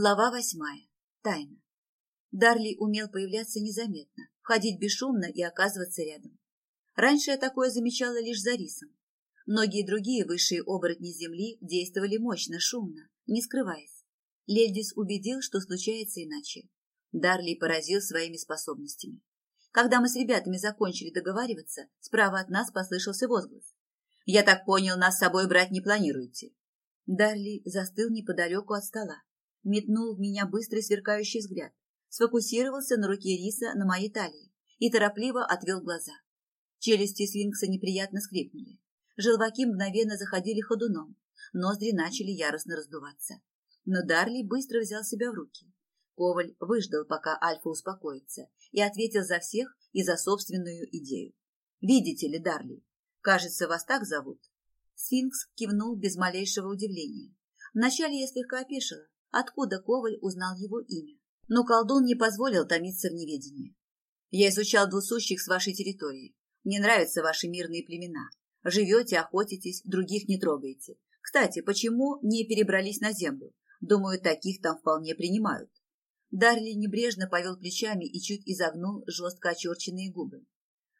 Глава восьмая. Тайна. Дарли умел появляться незаметно, входить бесшумно и оказываться рядом. Раньше я такое замечала лишь за рисом. Многие другие высшие оборотни Земли действовали мощно, шумно, не скрываясь. Лельдис убедил, что случается иначе. Дарли поразил своими способностями. Когда мы с ребятами закончили договариваться, справа от нас послышался возглас. «Я так понял, нас с собой брать не планируете?» Дарли застыл неподалеку от стола метнул в меня быстрый сверкающий взгляд, сфокусировался на руке Риса на моей талии и торопливо отвел глаза. Челюсти свинкса неприятно скрипнули. Желваки мгновенно заходили ходуном, ноздри начали яростно раздуваться. Но Дарли быстро взял себя в руки. Коваль выждал, пока Альфа успокоится, и ответил за всех и за собственную идею. «Видите ли, Дарли, кажется, вас так зовут?» Сфинкс кивнул без малейшего удивления. Вначале я слегка опешила, откуда Коваль узнал его имя. Но колдун не позволил томиться в неведении. «Я изучал двусущих с вашей территории. Мне нравятся ваши мирные племена. Живете, охотитесь, других не трогаете. Кстати, почему не перебрались на землю? Думаю, таких там вполне принимают». Дарли небрежно повел плечами и чуть изогнул жестко очерченные губы.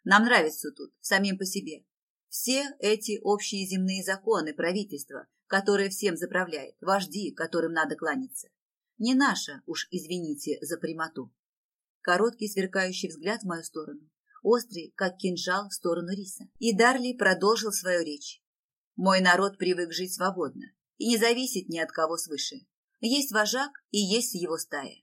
«Нам нравится тут, самим по себе. Все эти общие земные законы правительства которая всем заправляет, вожди, которым надо кланяться. Не наша, уж извините за прямоту. Короткий сверкающий взгляд в мою сторону, острый, как кинжал, в сторону риса. И Дарли продолжил свою речь. Мой народ привык жить свободно и не зависеть ни от кого свыше. Есть вожак и есть его стая.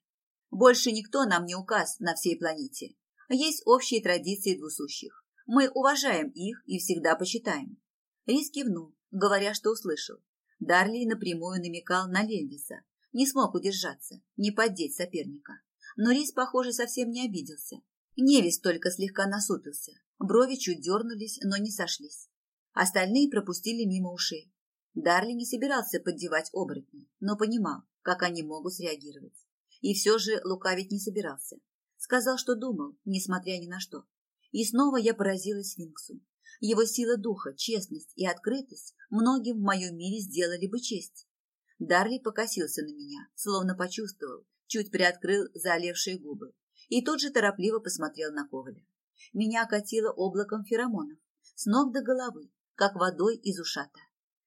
Больше никто нам не указ на всей планете. Есть общие традиции двусущих. Мы уважаем их и всегда почитаем. Рис кивнул, говоря, что услышал, Дарли напрямую намекал на Лельдиса. Не смог удержаться, не поддеть соперника. Но Рис, похоже, совсем не обиделся. Невис только слегка насупился. Брови чуть дернулись, но не сошлись. Остальные пропустили мимо ушей. Дарли не собирался поддевать оборотней, но понимал, как они могут среагировать. И все же лукавить не собирался. Сказал, что думал, несмотря ни на что. И снова я поразилась Свинксу. Его сила духа, честность и открытость многим в моем мире сделали бы честь. Дарли покосился на меня, словно почувствовал, чуть приоткрыл заолевшие губы и тут же торопливо посмотрел на Коваля. Меня окатило облаком феромонов, с ног до головы, как водой из ушата.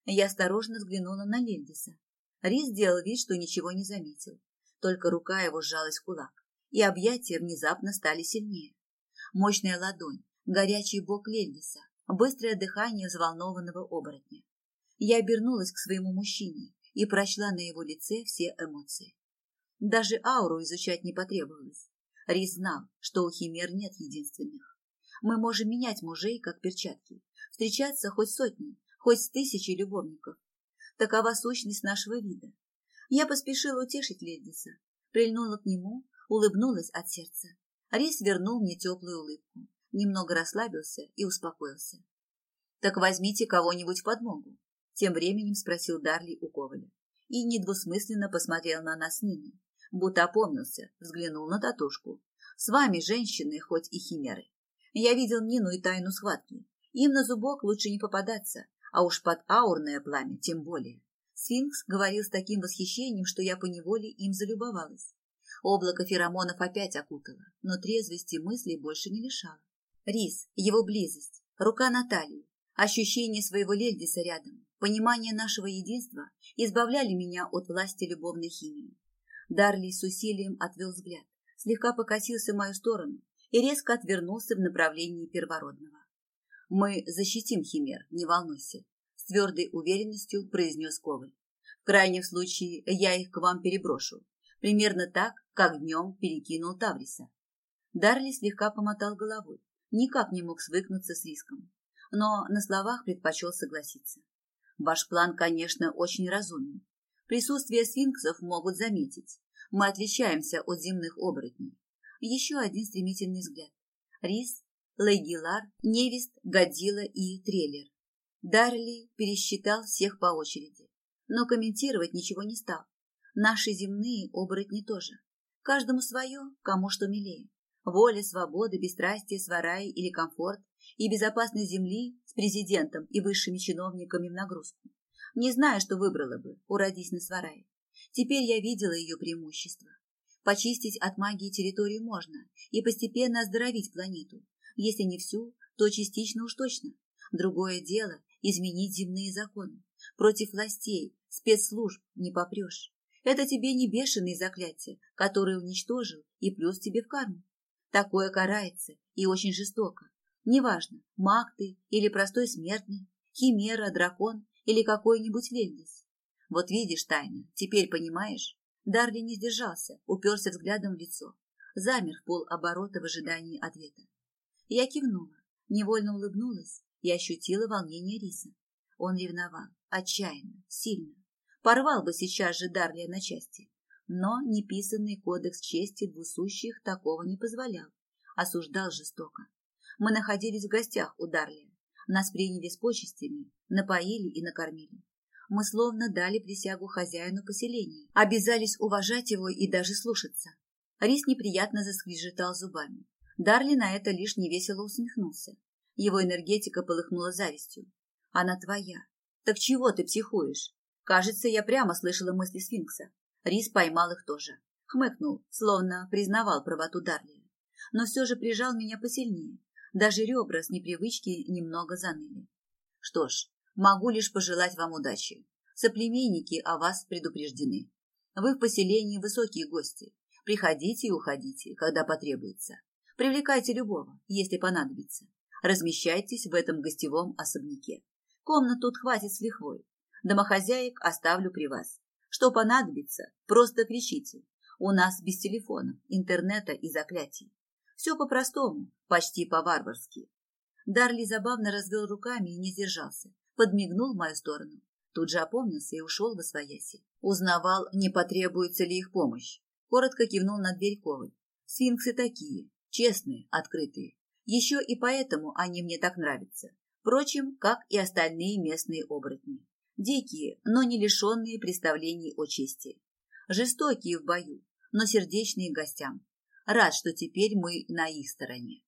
Я осторожно взглянула на Линдиса. Рис сделал вид, что ничего не заметил, только рука его сжалась в кулак, и объятия внезапно стали сильнее. Мощная ладонь, горячий бок Лельдиса, быстрое дыхание взволнованного оборотня. Я обернулась к своему мужчине и прочла на его лице все эмоции. Даже ауру изучать не потребовалось. Рис знал, что у химер нет единственных. Мы можем менять мужей, как перчатки, встречаться хоть сотни, хоть с тысячей любовников. Такова сущность нашего вида. Я поспешила утешить Ледиса, прильнула к нему, улыбнулась от сердца. Рис вернул мне теплую улыбку немного расслабился и успокоился. «Так возьмите кого-нибудь в подмогу», — тем временем спросил Дарли у Коваля. И недвусмысленно посмотрел на нас Нины, будто опомнился, взглянул на татушку. «С вами, женщины, хоть и химеры. Я видел Нину и тайну схватки. Им на зубок лучше не попадаться, а уж под аурное пламя тем более». Сфинкс говорил с таким восхищением, что я поневоле им залюбовалась. Облако феромонов опять окутало, но трезвости мыслей больше не лишало. Рис, его близость, рука Натальи, ощущение своего Лельдиса рядом, понимание нашего единства избавляли меня от власти любовной химии. Дарли с усилием отвел взгляд, слегка покосился в мою сторону и резко отвернулся в направлении первородного. «Мы защитим Химер, не волнуйся», — с твердой уверенностью произнес Коваль. «В крайнем случае я их к вам переброшу, примерно так, как днем перекинул Тавриса». Дарли слегка помотал головой, никак не мог свыкнуться с риском, но на словах предпочел согласиться. Ваш план, конечно, очень разумен. Присутствие сфинксов могут заметить. Мы отличаемся от земных оборотней. Еще один стремительный взгляд. Рис, Лейгилар, Невист, Годила и Трейлер. Дарли пересчитал всех по очереди, но комментировать ничего не стал. Наши земные оборотни тоже. Каждому свое, кому что милее. Воля, свобода, бесстрастие, сварай или комфорт и безопасность земли с президентом и высшими чиновниками в нагрузку. Не знаю, что выбрала бы, уродись на сварае. Теперь я видела ее преимущество. Почистить от магии территорию можно и постепенно оздоровить планету. Если не всю, то частично уж точно. Другое дело – изменить земные законы. Против властей, спецслужб не попрешь. Это тебе не бешеные заклятия, которые уничтожил, и плюс тебе в карму. Такое карается и очень жестоко. Неважно, маг ты или простой смертный, химера, дракон или какой-нибудь Вельдис. Вот видишь, тайна, теперь понимаешь? Дарли не сдержался, уперся взглядом в лицо. Замер в полоборота в ожидании ответа. Я кивнула, невольно улыбнулась и ощутила волнение Риса. Он ревновал, отчаянно, сильно. Порвал бы сейчас же Дарлия на части. Но неписанный кодекс чести двусущих такого не позволял. Осуждал жестоко. Мы находились в гостях у Дарлия. Нас приняли с почестями, напоили и накормили. Мы словно дали присягу хозяину поселения, обязались уважать его и даже слушаться. Рис неприятно заскрежетал зубами. Дарли на это лишь невесело усмехнулся. Его энергетика полыхнула завистью. «Она твоя. Так чего ты психуешь?» Кажется, я прямо слышала мысли сфинкса. Рис поймал их тоже. Хмыкнул, словно признавал правоту Дарли. Но все же прижал меня посильнее. Даже ребра с непривычки немного заныли. Что ж, Могу лишь пожелать вам удачи. Соплеменники о вас предупреждены. Вы в поселении высокие гости. Приходите и уходите, когда потребуется. Привлекайте любого, если понадобится. Размещайтесь в этом гостевом особняке. Комнат тут хватит с лихвой. Домохозяек оставлю при вас. Что понадобится, просто кричите. У нас без телефона, интернета и заклятий. Все по-простому, почти по-варварски. Дарли забавно развел руками и не сдержался подмигнул в мою сторону. Тут же опомнился и ушел во свояси. Узнавал, не потребуется ли их помощь. Коротко кивнул на дверь Коваль. Сфинксы такие, честные, открытые. Еще и поэтому они мне так нравятся. Впрочем, как и остальные местные оборотни. Дикие, но не лишенные представлений о чести. Жестокие в бою, но сердечные гостям. Рад, что теперь мы на их стороне.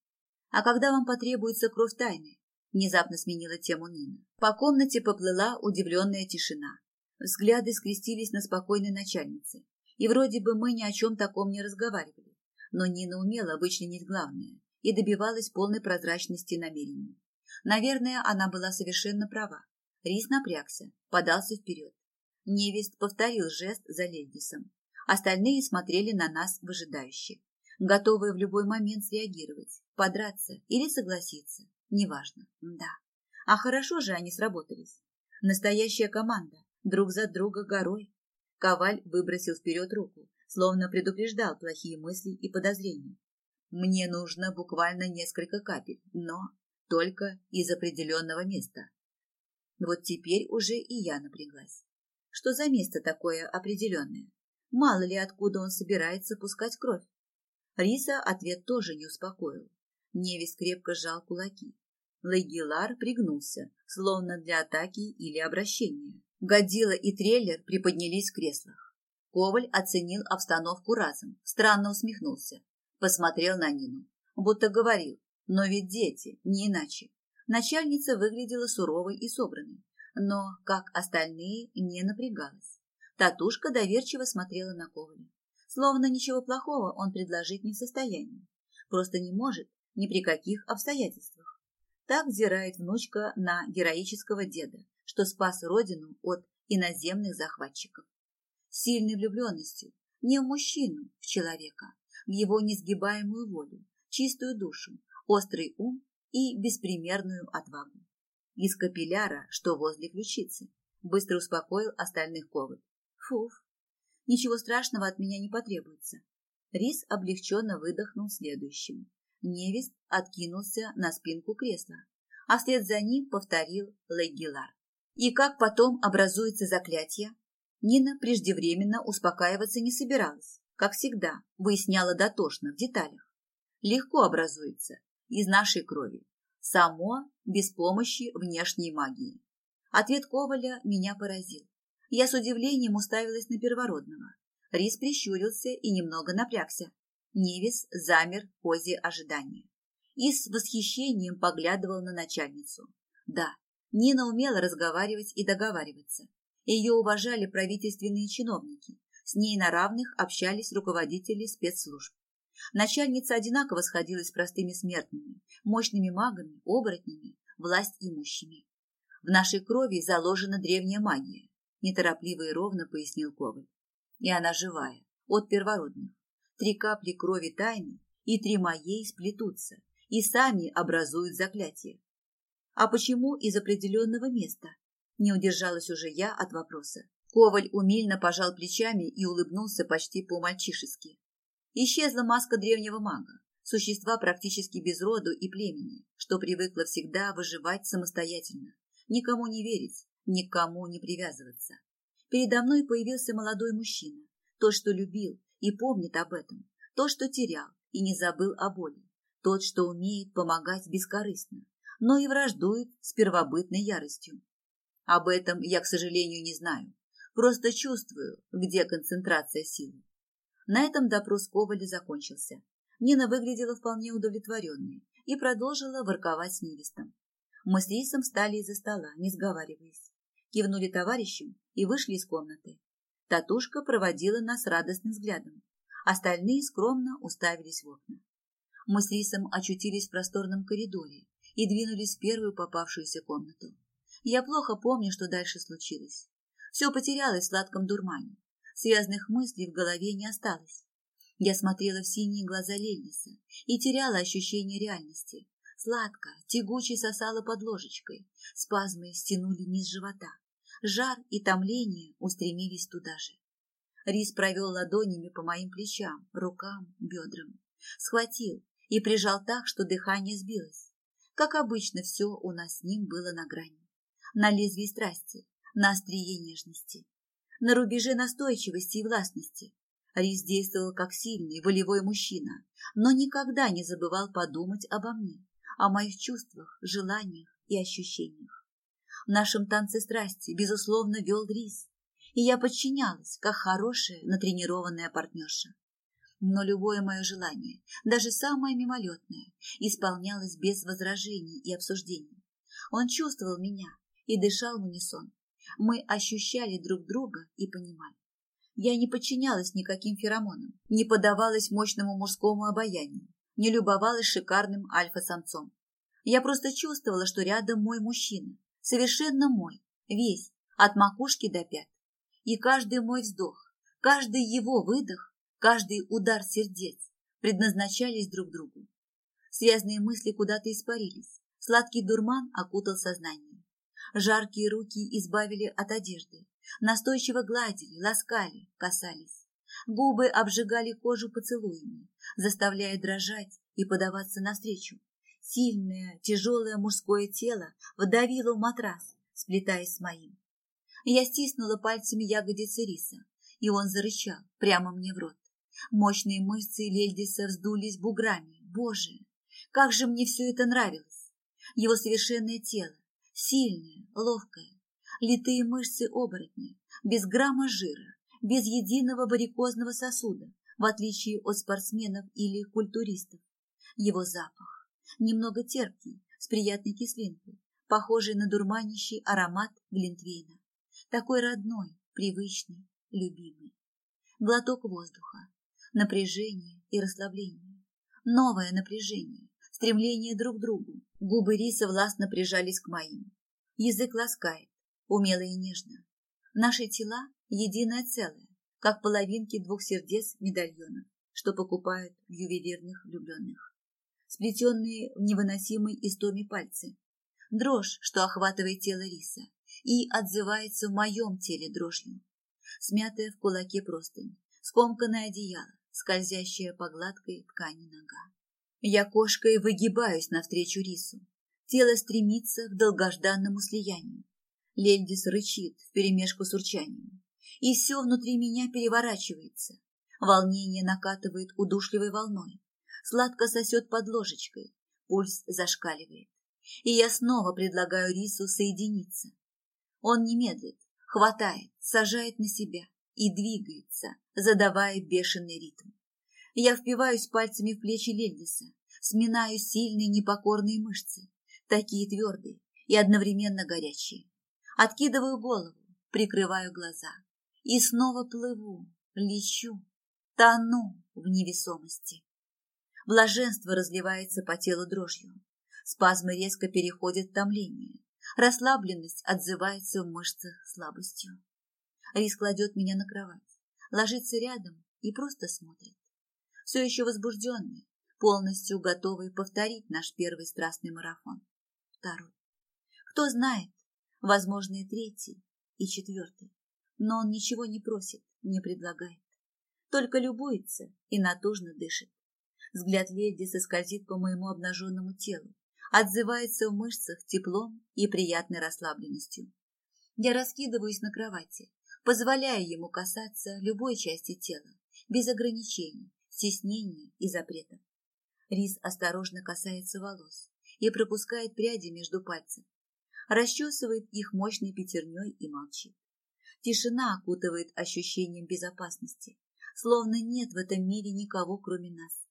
А когда вам потребуется кровь тайны, Внезапно сменила тему Нина. По комнате поплыла удивленная тишина. Взгляды скрестились на спокойной начальнице. И вроде бы мы ни о чем таком не разговаривали. Но Нина умела вычленить главное и добивалась полной прозрачности намерений. Наверное, она была совершенно права. Рис напрягся, подался вперед. Невест повторил жест за Лельдисом. Остальные смотрели на нас выжидающе, готовые в любой момент среагировать, подраться или согласиться. Неважно, да. А хорошо же они сработались. Настоящая команда, друг за друга горой. Коваль выбросил вперед руку, словно предупреждал плохие мысли и подозрения. Мне нужно буквально несколько капель, но только из определенного места. Вот теперь уже и я напряглась. Что за место такое определенное? Мало ли откуда он собирается пускать кровь? Риса ответ тоже не успокоил. Невис крепко сжал кулаки. Легилар пригнулся, словно для атаки или обращения. Годила и трейлер приподнялись в креслах. Коваль оценил обстановку разом, странно усмехнулся. Посмотрел на Нину, будто говорил, но ведь дети, не иначе. Начальница выглядела суровой и собранной, но, как остальные, не напрягалась. Татушка доверчиво смотрела на Коваля. Словно ничего плохого он предложить не в состоянии. Просто не может ни при каких обстоятельствах. Так взирает внучка на героического деда, что спас родину от иноземных захватчиков. Сильной влюбленностью не в мужчину, в человека, в его несгибаемую волю, чистую душу, острый ум и беспримерную отвагу. Из капилляра, что возле ключицы, быстро успокоил остальных коваль. Фуф, ничего страшного от меня не потребуется. Рис облегченно выдохнул следующим. Невест откинулся на спинку кресла, а вслед за ним повторил Легилар. И как потом образуется заклятие? Нина преждевременно успокаиваться не собиралась. Как всегда, выясняла дотошно в деталях. Легко образуется, из нашей крови. Само, без помощи внешней магии. Ответ Коваля меня поразил. Я с удивлением уставилась на первородного. Рис прищурился и немного напрягся. Невис замер в позе ожидания и с восхищением поглядывал на начальницу. Да, Нина умела разговаривать и договариваться. Ее уважали правительственные чиновники, с ней на равных общались руководители спецслужб. Начальница одинаково сходилась с простыми смертными, мощными магами, оборотнями, власть имущими. В нашей крови заложена древняя магия, неторопливо и ровно пояснил Коваль. И она живая, от первородных. Три капли крови тайны и три моей сплетутся и сами образуют заклятие. А почему из определенного места? Не удержалась уже я от вопроса. Коваль умильно пожал плечами и улыбнулся почти по-мальчишески. Исчезла маска древнего мага, существа практически без роду и племени, что привыкло всегда выживать самостоятельно, никому не верить, никому не привязываться. Передо мной появился молодой мужчина, тот, что любил и помнит об этом, тот, что терял и не забыл о боли, тот, что умеет помогать бескорыстно, но и враждует с первобытной яростью. Об этом я, к сожалению, не знаю, просто чувствую, где концентрация силы. На этом допрос Коваля закончился. Нина выглядела вполне удовлетворенной и продолжила ворковать с невестом. Мы с Рисом встали из-за стола, не сговариваясь. Кивнули товарищам и вышли из комнаты. Татушка проводила нас радостным взглядом. Остальные скромно уставились в окна. Мы с Рисом очутились в просторном коридоре и двинулись в первую попавшуюся комнату. Я плохо помню, что дальше случилось. Все потерялось в сладком дурмане. Связанных мыслей в голове не осталось. Я смотрела в синие глаза Лельниса и теряла ощущение реальности. Сладко, тягуче сосала под ложечкой. Спазмы стянули низ живота. Жар и томление устремились туда же. Рис провел ладонями по моим плечам, рукам, бедрам. Схватил и прижал так, что дыхание сбилось. Как обычно, все у нас с ним было на грани. На лезвии страсти, на острие нежности на рубеже настойчивости и властности. Рис действовал как сильный, волевой мужчина, но никогда не забывал подумать обо мне, о моих чувствах, желаниях и ощущениях. В нашем танце страсти, безусловно, вел Рис, и я подчинялась, как хорошая, натренированная партнерша. Но любое мое желание, даже самое мимолетное, исполнялось без возражений и обсуждений. Он чувствовал меня и дышал в унисон, мы ощущали друг друга и понимали. Я не подчинялась никаким феромонам, не поддавалась мощному мужскому обаянию, не любовалась шикарным альфа-самцом. Я просто чувствовала, что рядом мой мужчина, совершенно мой, весь, от макушки до пят. И каждый мой вздох, каждый его выдох, каждый удар сердец предназначались друг другу. Связанные мысли куда-то испарились, сладкий дурман окутал сознание. Жаркие руки избавили от одежды, настойчиво гладили, ласкали, касались. Губы обжигали кожу поцелуями, заставляя дрожать и подаваться навстречу. Сильное, тяжелое мужское тело вдавило в матрас, сплетаясь с моим. Я стиснула пальцами ягодицы риса, и он зарычал прямо мне в рот. Мощные мышцы Лельдиса вздулись буграми. Боже, как же мне все это нравилось! Его совершенное тело, Сильная, ловкая, литые мышцы оборотня, без грамма жира, без единого варикозного сосуда, в отличие от спортсменов или культуристов. Его запах, немного терпкий, с приятной кислинкой, похожий на дурманящий аромат глинтвейна. Такой родной, привычный, любимый. Глоток воздуха, напряжение и расслабление. Новое напряжение, стремление друг к другу. Губы риса властно прижались к моим. Язык ласкает, умело и нежно. Наши тела – единое целое, как половинки двух сердец медальонов, что покупают в ювелирных влюбленных. Сплетенные в невыносимой истоме пальцы. Дрожь, что охватывает тело риса и отзывается в моем теле дрожью. Смятая в кулаке простынь, скомканное одеяло, скользящая по гладкой ткани нога. Я кошкой выгибаюсь навстречу рису. Тело стремится к долгожданному слиянию. Лельдис рычит вперемешку с урчанием. И все внутри меня переворачивается. Волнение накатывает удушливой волной. Сладко сосет под ложечкой. Пульс зашкаливает. И я снова предлагаю рису соединиться. Он не медлит, хватает, сажает на себя и двигается, задавая бешеный ритм. Я впиваюсь пальцами в плечи Лельдиса, сминаю сильные непокорные мышцы, такие твердые и одновременно горячие. Откидываю голову, прикрываю глаза и снова плыву, лечу, тону в невесомости. Блаженство разливается по телу дрожью. Спазмы резко переходят в томление. Расслабленность отзывается в мышцах слабостью. Рис кладет меня на кровать, ложится рядом и просто смотрит. Все еще возбужденный, полностью готовый повторить наш первый страстный марафон. Второй. Кто знает, возможно, и третий, и четвертый. Но он ничего не просит, не предлагает. Только любуется и натужно дышит. Взгляд леди соскользит по моему обнаженному телу, отзывается в мышцах теплом и приятной расслабленностью. Я раскидываюсь на кровати, позволяя ему касаться любой части тела, без ограничений, стеснений и запретов. Рис осторожно касается волос и пропускает пряди между пальцев, расчесывает их мощной пятерней и молчит. Тишина окутывает ощущением безопасности, словно нет в этом мире никого, кроме нас.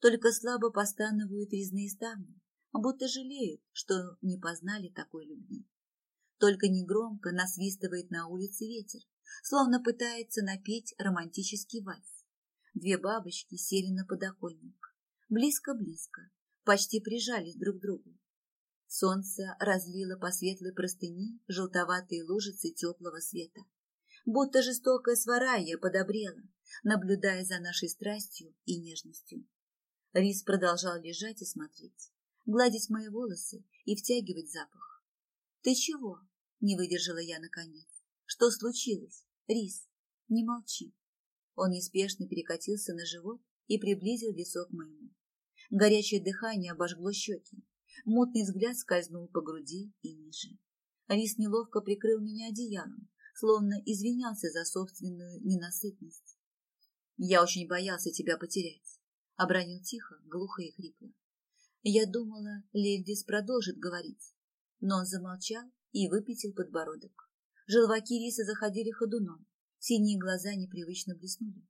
Только слабо постанывают резные ставни, будто жалеют, что не познали такой любви. Только негромко насвистывает на улице ветер, словно пытается напеть романтический вальс. Две бабочки сели на подоконник. Близко-близко, почти прижались друг к другу. Солнце разлило по светлой простыни желтоватые лужицы теплого света. Будто жестокая сварая подобрела, наблюдая за нашей страстью и нежностью. Рис продолжал лежать и смотреть, гладить мои волосы и втягивать запах. «Ты чего?» – не выдержала я наконец. «Что случилось? Рис, не молчи». Он неспешно перекатился на живот и приблизил лицо к моему. Горячее дыхание обожгло щеки. Мутный взгляд скользнул по груди и ниже. Рис неловко прикрыл меня одеялом, словно извинялся за собственную ненасытность. «Я очень боялся тебя потерять обронил тихо, глухо и хрипло. Я думала, Лельдис продолжит говорить, но он замолчал и выпятил подбородок. Желваки риса заходили ходуном, синие глаза непривычно блеснули.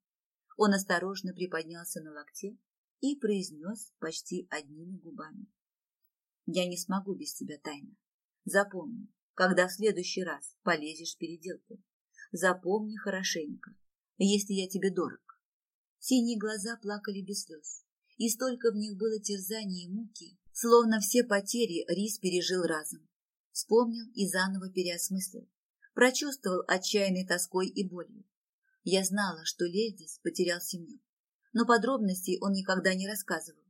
Он осторожно приподнялся на локте и произнес почти одними губами. «Я не смогу без тебя тайно. Запомни, когда в следующий раз полезешь в переделку. Запомни хорошенько, если я тебе дорог. Синие глаза плакали без слез, и столько в них было терзания и муки, словно все потери Рис пережил разом. Вспомнил и заново переосмыслил, прочувствовал отчаянной тоской и болью. Я знала, что Лельдис потерял семью, но подробностей он никогда не рассказывал.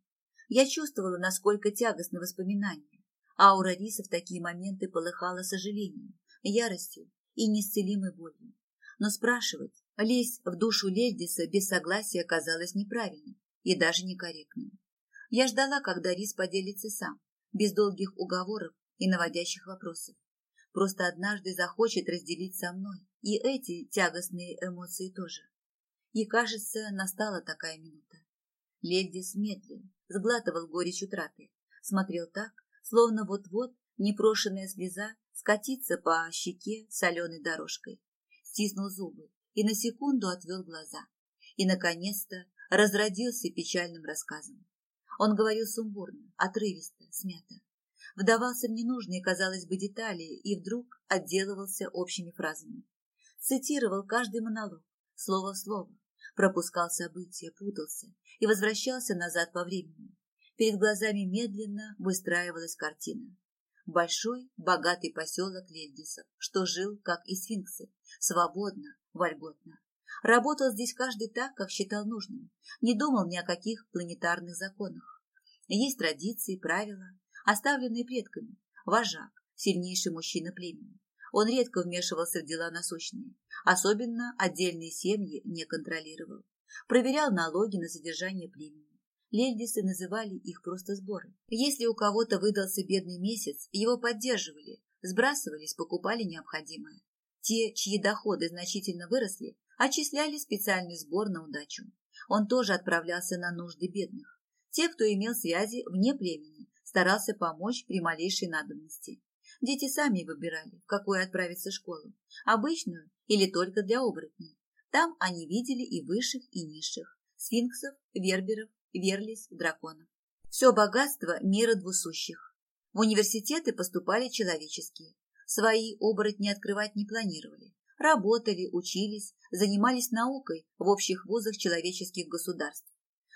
Я чувствовала, насколько тягостны воспоминания. Аура Риса в такие моменты полыхала сожалением, яростью и неисцелимой болью. Но спрашивать, Лезть в душу Лельдиса без согласия казалось неправильным и даже некорректным. Я ждала, когда Рис поделится сам, без долгих уговоров и наводящих вопросов. Просто однажды захочет разделить со мной и эти тягостные эмоции тоже. И, кажется, настала такая минута. Лельдис медлил, сглатывал горечь утраты, смотрел так, словно вот-вот непрошенная слеза скатится по щеке соленой дорожкой. Стиснул зубы, и на секунду отвел глаза. И, наконец-то, разродился печальным рассказом. Он говорил сумбурно, отрывисто, смято. Вдавался в ненужные, казалось бы, детали и вдруг отделывался общими фразами. Цитировал каждый монолог, слово в слово, пропускал события, путался и возвращался назад по времени. Перед глазами медленно выстраивалась картина. Большой, богатый поселок Лельдисов, что жил, как и сфинксы, свободно, вольготно. Работал здесь каждый так, как считал нужным, не думал ни о каких планетарных законах. Есть традиции, правила, оставленные предками. Вожак, сильнейший мужчина племени. Он редко вмешивался в дела насущные, особенно отдельные семьи не контролировал. Проверял налоги на содержание племени. Лельдисы называли их просто сборы. Если у кого-то выдался бедный месяц, его поддерживали, сбрасывались, покупали необходимое. Те, чьи доходы значительно выросли, отчисляли специальный сбор на удачу. Он тоже отправлялся на нужды бедных. Те, кто имел связи вне племени, старался помочь при малейшей надобности. Дети сами выбирали, в какую отправиться школу, обычную или только для оборотней. Там они видели и высших, и низших, сфинксов, верберов, верлис, драконов. Все богатство мира двусущих. В университеты поступали человеческие, Свои оборотни открывать не планировали, Работали, учились, занимались наукой в общих вузах человеческих государств.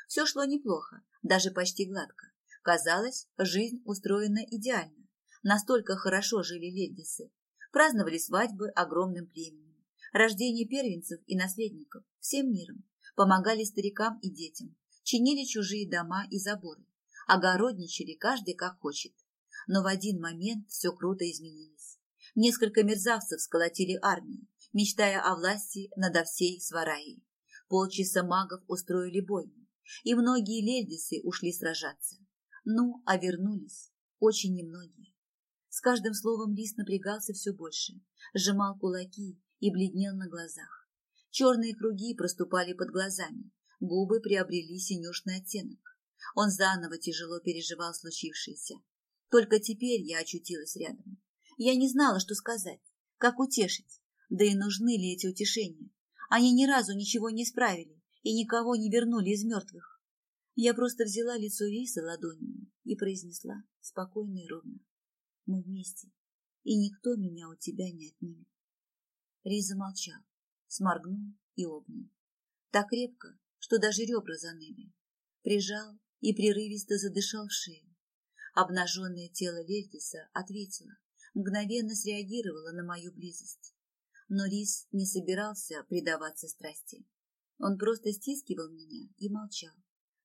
Все шло неплохо, даже почти гладко. Казалось, жизнь устроена идеально. Настолько хорошо жили ледисы. Праздновали свадьбы огромным племенем. Рождение первенцев и наследников всем миром. Помогали старикам и детям. Чинили чужие дома и заборы. Огородничали каждый как хочет. Но в один момент все круто изменилось. Несколько мерзавцев сколотили армию, мечтая о власти над всей Свараей. Полчаса магов устроили бойню, и многие лельдисы ушли сражаться. Ну, а вернулись очень немногие. С каждым словом Рис напрягался все больше, сжимал кулаки и бледнел на глазах. Черные круги проступали под глазами, губы приобрели синюшный оттенок. Он заново тяжело переживал случившееся. Только теперь я очутилась рядом. Я не знала, что сказать, как утешить. Да и нужны ли эти утешения? Они ни разу ничего не исправили и никого не вернули из мертвых. Я просто взяла лицо Риса ладонями и произнесла спокойно и ровно. Мы вместе, и никто меня у тебя не отнимет. Рис замолчал, сморгнул и обнял. Так крепко, что даже ребра заныли. Прижал и прерывисто задышал в шею. Обнаженное тело Вельтиса ответило, мгновенно среагировало на мою близость. Но Рис не собирался предаваться страсти. Он просто стискивал меня и молчал,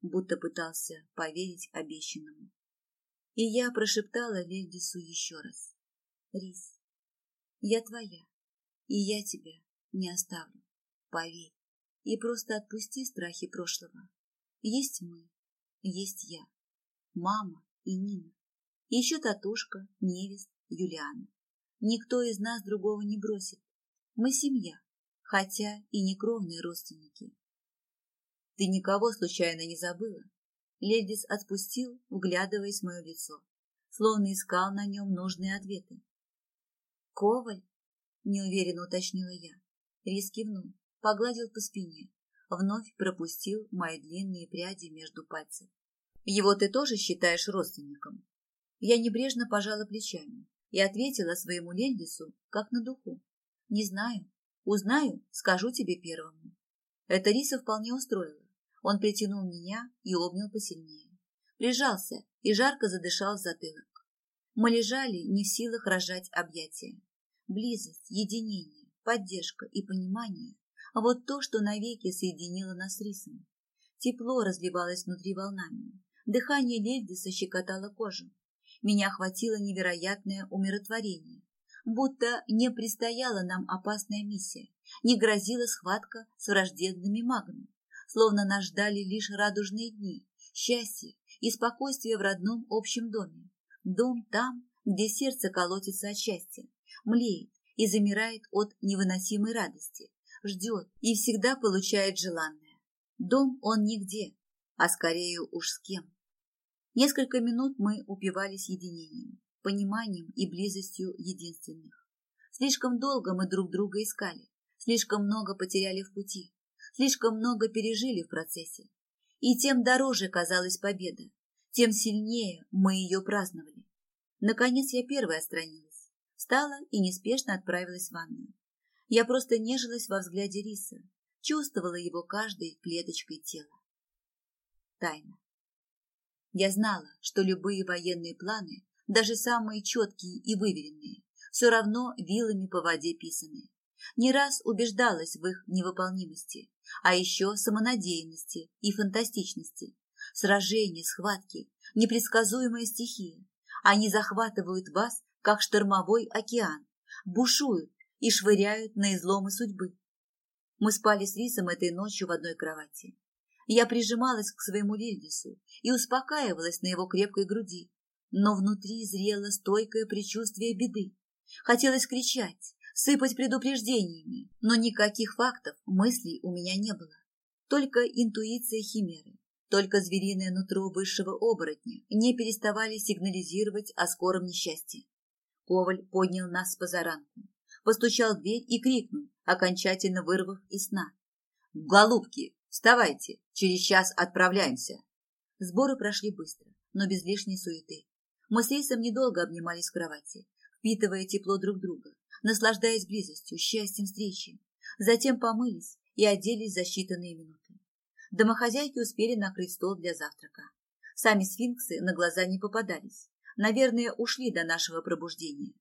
будто пытался поверить обещанному. И я прошептала Вельдису еще раз. Рис, я твоя, и я тебя не оставлю. Поверь, и просто отпусти страхи прошлого. Есть мы, есть я, мама и Нина. Еще Татушка, Невест, Юлиана. Никто из нас другого не бросит. Мы семья, хотя и не кровные родственники. Ты никого случайно не забыла? Ледис отпустил, вглядываясь в мое лицо, словно искал на нем нужные ответы. Коваль? Неуверенно уточнила я. Рис кивнул, погладил по спине, вновь пропустил мои длинные пряди между пальцев. Его ты тоже считаешь родственником? Я небрежно пожала плечами и ответила своему Лельдису, как на духу. Не знаю. Узнаю, скажу тебе первому. Это Риса вполне устроило. Он притянул меня и обнял посильнее. Прижался и жарко задышал в затылок. Мы лежали не в силах рожать объятия. Близость, единение, поддержка и понимание – вот то, что навеки соединило нас с Рисом. Тепло разливалось внутри волнами. Дыхание Лельдиса щекотало кожу. Меня охватило невероятное умиротворение. Будто не предстояла нам опасная миссия, не грозила схватка с враждебными магами словно нас ждали лишь радужные дни, счастье и спокойствие в родном общем доме. Дом там, где сердце колотится от счастья, млеет и замирает от невыносимой радости, ждет и всегда получает желанное. Дом он нигде, а скорее уж с кем. Несколько минут мы упивались единением, пониманием и близостью единственных. Слишком долго мы друг друга искали, слишком много потеряли в пути, слишком много пережили в процессе. И тем дороже казалась победа, тем сильнее мы ее праздновали. Наконец я первая отстранилась, встала и неспешно отправилась в ванную. Я просто нежилась во взгляде риса, чувствовала его каждой клеточкой тела. Тайна. Я знала, что любые военные планы, даже самые четкие и выверенные, все равно вилами по воде писаны. Не раз убеждалась в их невыполнимости, а еще самонадеянности и фантастичности. Сражения, схватки, непредсказуемая стихия. Они захватывают вас, как штормовой океан, бушуют и швыряют на изломы судьбы. Мы спали с Рисом этой ночью в одной кровати. Я прижималась к своему Вильдису и успокаивалась на его крепкой груди, но внутри зрело стойкое предчувствие беды. Хотелось кричать, сыпать предупреждениями, но никаких фактов, мыслей у меня не было. Только интуиция химеры, только звериное нутро высшего оборотня не переставали сигнализировать о скором несчастье. Коваль поднял нас по заранку, постучал в дверь и крикнул, окончательно вырвав из сна. «Голубки, вставайте, через час отправляемся!» Сборы прошли быстро, но без лишней суеты. Мы с Рисом недолго обнимались в кровати, впитывая тепло друг друга, наслаждаясь близостью, счастьем встречи. Затем помылись и оделись за считанные минуты. Домохозяйки успели накрыть стол для завтрака. Сами сфинксы на глаза не попадались. Наверное, ушли до нашего пробуждения.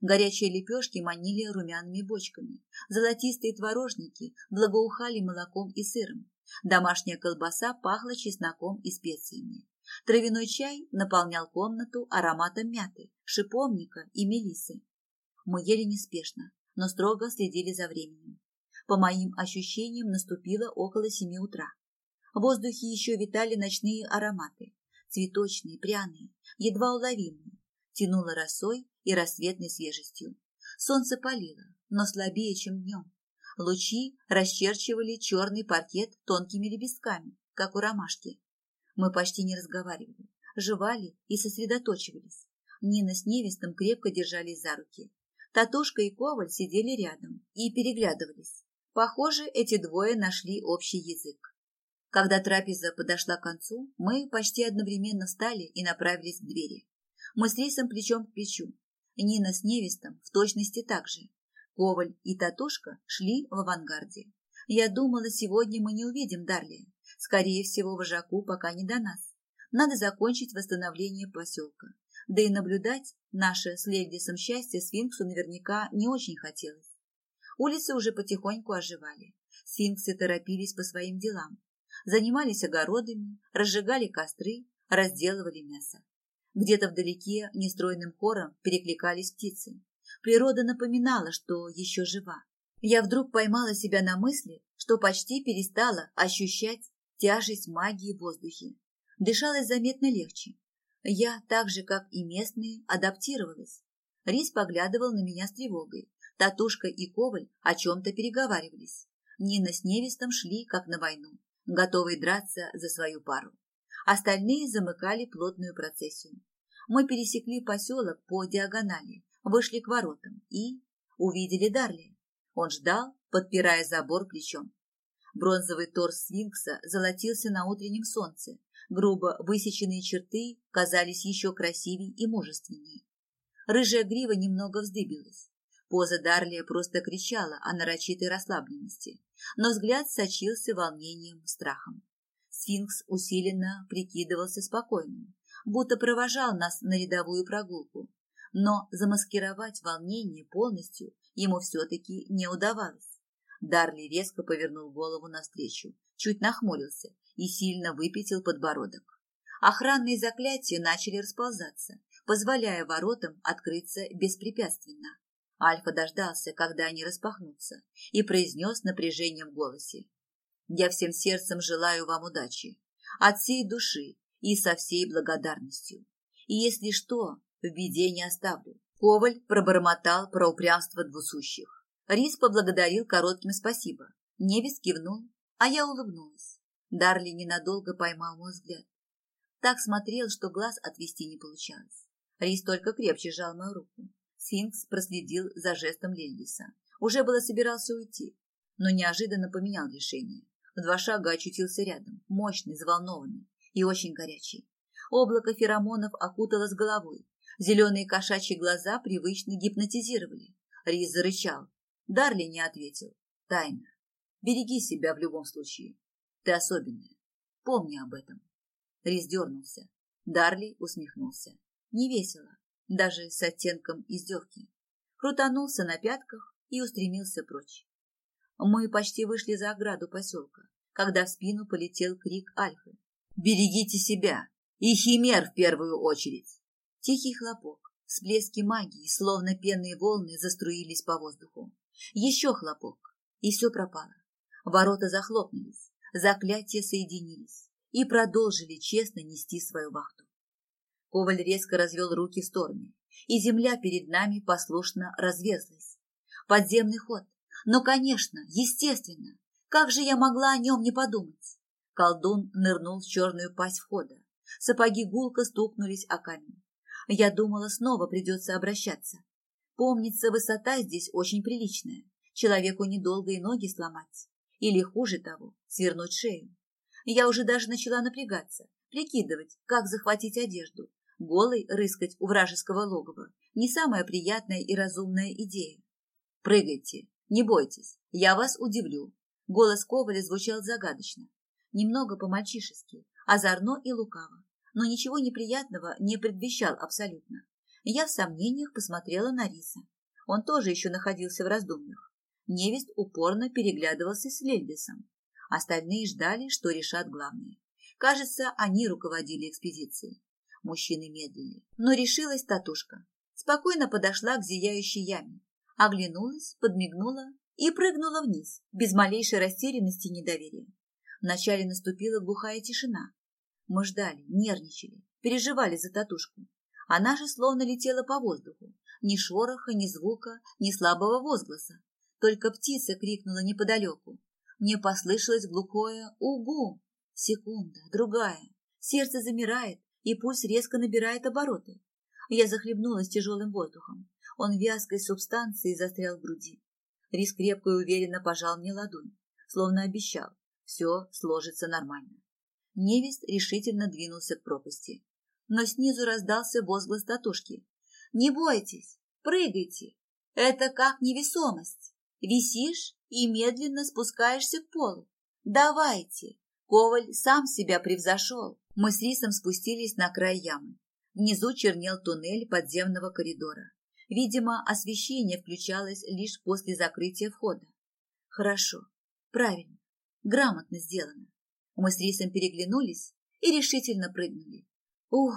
Горячие лепешки манили румяными бочками. Золотистые творожники благоухали молоком и сыром. Домашняя колбаса пахла чесноком и специями. Травяной чай наполнял комнату ароматом мяты, шиповника и мелисы. Мы ели неспешно, но строго следили за временем. По моим ощущениям, наступило около семи утра. В воздухе еще витали ночные ароматы, цветочные, пряные, едва уловимые, тянуло росой и рассветной свежестью. Солнце палило, но слабее, чем днем. Лучи расчерчивали черный паркет тонкими лепестками, как у ромашки. Мы почти не разговаривали, жевали и сосредоточивались. Нина с невестом крепко держались за руки. Татушка и Коваль сидели рядом и переглядывались. Похоже, эти двое нашли общий язык. Когда трапеза подошла к концу, мы почти одновременно встали и направились к двери. Мы с Рисом плечом к плечу. Нина с невестом в точности так же. Коваль и Татушка шли в авангарде. Я думала, сегодня мы не увидим Дарлия. Скорее всего, вожаку пока не до нас. Надо закончить восстановление поселка. Да и наблюдать наше с Левдисом счастье сфинксу наверняка не очень хотелось. Улицы уже потихоньку оживали. Сфинксы торопились по своим делам. Занимались огородами, разжигали костры, разделывали мясо. Где-то вдалеке нестройным хором перекликались птицы. Природа напоминала, что еще жива. Я вдруг поймала себя на мысли, что почти перестала ощущать тяжесть магии в воздухе. Дышалось заметно легче. Я, так же, как и местные, адаптировалась. Рис поглядывал на меня с тревогой. Татушка и Коваль о чем-то переговаривались. Нина с невестом шли, как на войну, готовые драться за свою пару. Остальные замыкали плотную процессию. Мы пересекли поселок по диагонали, вышли к воротам и увидели Дарли. Он ждал, подпирая забор плечом. Бронзовый торс свинкса золотился на утреннем солнце. Грубо высеченные черты казались еще красивее и мужественнее. Рыжая грива немного вздыбилась. Поза Дарлия просто кричала о нарочитой расслабленности, но взгляд сочился волнением, страхом. Сфинкс усиленно прикидывался спокойным, будто провожал нас на рядовую прогулку, но замаскировать волнение полностью ему все-таки не удавалось. Дарли резко повернул голову навстречу, чуть нахмурился и сильно выпятил подбородок. Охранные заклятия начали расползаться, позволяя воротам открыться беспрепятственно. Альфа дождался, когда они распахнутся, и произнес напряжением в голосе. Я всем сердцем желаю вам удачи, от всей души и со всей благодарностью. И если что, в беде не оставлю. Коваль пробормотал про упрямство двусущих. Рис поблагодарил коротким спасибо. Невис кивнул, а я улыбнулась. Дарли ненадолго поймал мой взгляд. Так смотрел, что глаз отвести не получалось. Рис только крепче сжал мою руку. Сфинкс проследил за жестом Лельдиса. Уже было собирался уйти, но неожиданно поменял решение. В два шага очутился рядом, мощный, взволнованный и очень горячий. Облако феромонов окутало с головой. Зеленые кошачьи глаза привычно гипнотизировали. Рис зарычал. Дарли не ответил. Тайна. Береги себя в любом случае. Ты особенная. Помни об этом. Рис дернулся. Дарли усмехнулся. Не весело, даже с оттенком издевки. Крутанулся на пятках и устремился прочь. Мы почти вышли за ограду поселка, когда в спину полетел крик Альфы. «Берегите себя! И химер в первую очередь!» Тихий хлопок, всплески магии, словно пенные волны, заструились по воздуху. Еще хлопок, и все пропало. Ворота захлопнулись, заклятия соединились и продолжили честно нести свою вахту. Коваль резко развел руки в стороны, и земля перед нами послушно разверзлась. Подземный ход, но, конечно, естественно, как же я могла о нем не подумать? Колдун нырнул в черную пасть входа. Сапоги гулко стукнулись о камень. Я думала, снова придется обращаться. Помнится, высота здесь очень приличная. Человеку недолго и ноги сломать. Или, хуже того, свернуть шею. Я уже даже начала напрягаться, прикидывать, как захватить одежду. Голой рыскать у вражеского логова – не самая приятная и разумная идея. Прыгайте, не бойтесь, я вас удивлю. Голос Коваля звучал загадочно, немного по-мальчишески, озорно и лукаво, но ничего неприятного не предвещал абсолютно. Я в сомнениях посмотрела на Риса. Он тоже еще находился в раздумьях. Невест упорно переглядывался с Лельдисом. Остальные ждали, что решат главные. Кажется, они руководили экспедицией. Мужчины медлили. Но решилась татушка. Спокойно подошла к зияющей яме. Оглянулась, подмигнула и прыгнула вниз, без малейшей растерянности и недоверия. Вначале наступила глухая тишина. Мы ждали, нервничали, переживали за татушку. Она же словно летела по воздуху. Ни шороха, ни звука, ни слабого возгласа. Только птица крикнула неподалеку. Мне послышалось глухое «Угу!». Секунда, другая. Сердце замирает, и пульс резко набирает обороты. Я захлебнулась тяжелым воздухом. Он вязкой субстанцией застрял в груди. Рис крепко и уверенно пожал мне ладонь, словно обещал. Все сложится нормально. Невест решительно двинулся к пропасти. Но снизу раздался возглас татушки. «Не бойтесь, прыгайте. Это как невесомость. Висишь и медленно спускаешься к полу. Давайте!» Коваль сам себя превзошел. Мы с Рисом спустились на край ямы. Внизу чернел туннель подземного коридора. Видимо, освещение включалось лишь после закрытия входа. Хорошо, правильно, грамотно сделано. Мы с Рисом переглянулись и решительно прыгнули. Ух!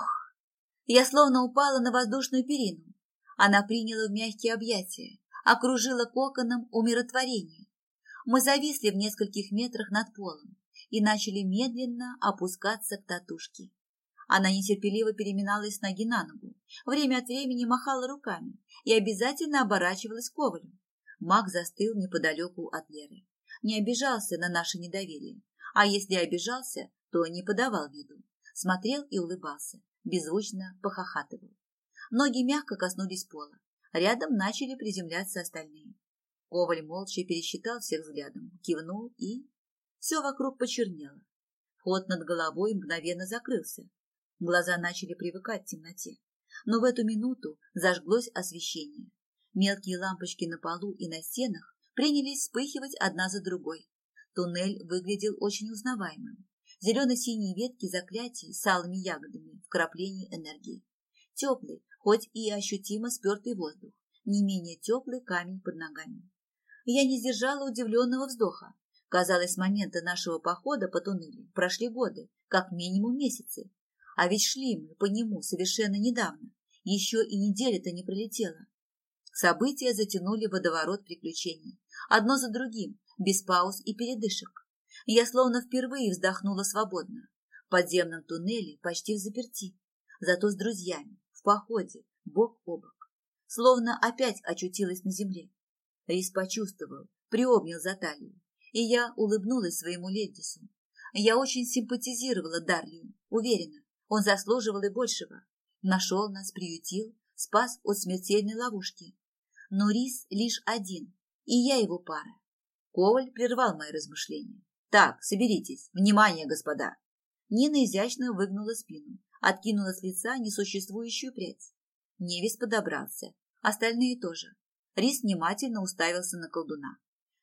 Я словно упала на воздушную перину. Она приняла в мягкие объятия, окружила коконом умиротворения. Мы зависли в нескольких метрах над полом и начали медленно опускаться к татушке. Она нетерпеливо переминалась с ноги на ногу, время от времени махала руками и обязательно оборачивалась Ковалю. Маг застыл неподалеку от Леры. Не обижался на наше недоверие, а если обижался, то не подавал виду. Смотрел и улыбался, беззвучно похохатывал. Ноги мягко коснулись пола. Рядом начали приземляться остальные. Коваль молча пересчитал всех взглядом, кивнул и... Все вокруг почернело. Вход над головой мгновенно закрылся, Глаза начали привыкать к темноте. Но в эту минуту зажглось освещение. Мелкие лампочки на полу и на стенах принялись вспыхивать одна за другой. Туннель выглядел очень узнаваемым. Зелено-синие ветки заклятий с алыми ягодами, вкрапление энергии. Теплый, хоть и ощутимо спертый воздух, не менее теплый камень под ногами. Я не сдержала удивленного вздоха. Казалось, с момента нашего похода по туннелю прошли годы, как минимум месяцы. А ведь шли мы по нему совершенно недавно. Еще и неделя-то не пролетела. События затянули водоворот приключений. Одно за другим, без пауз и передышек. Я словно впервые вздохнула свободно. В подземном туннеле почти в заперти. Зато с друзьями, походе, бок о бок. Словно опять очутилась на земле. Рис почувствовал, приобнял за талию. И я улыбнулась своему Леддису. Я очень симпатизировала Дарлию, уверена, он заслуживал и большего. Нашел нас, приютил, спас от смертельной ловушки. Но Рис лишь один, и я его пара. Коваль прервал мои размышления. «Так, соберитесь. Внимание, господа!» Нина изящно выгнула спину, откинула с лица несуществующую прядь. Невис подобрался, остальные тоже. Рис внимательно уставился на колдуна.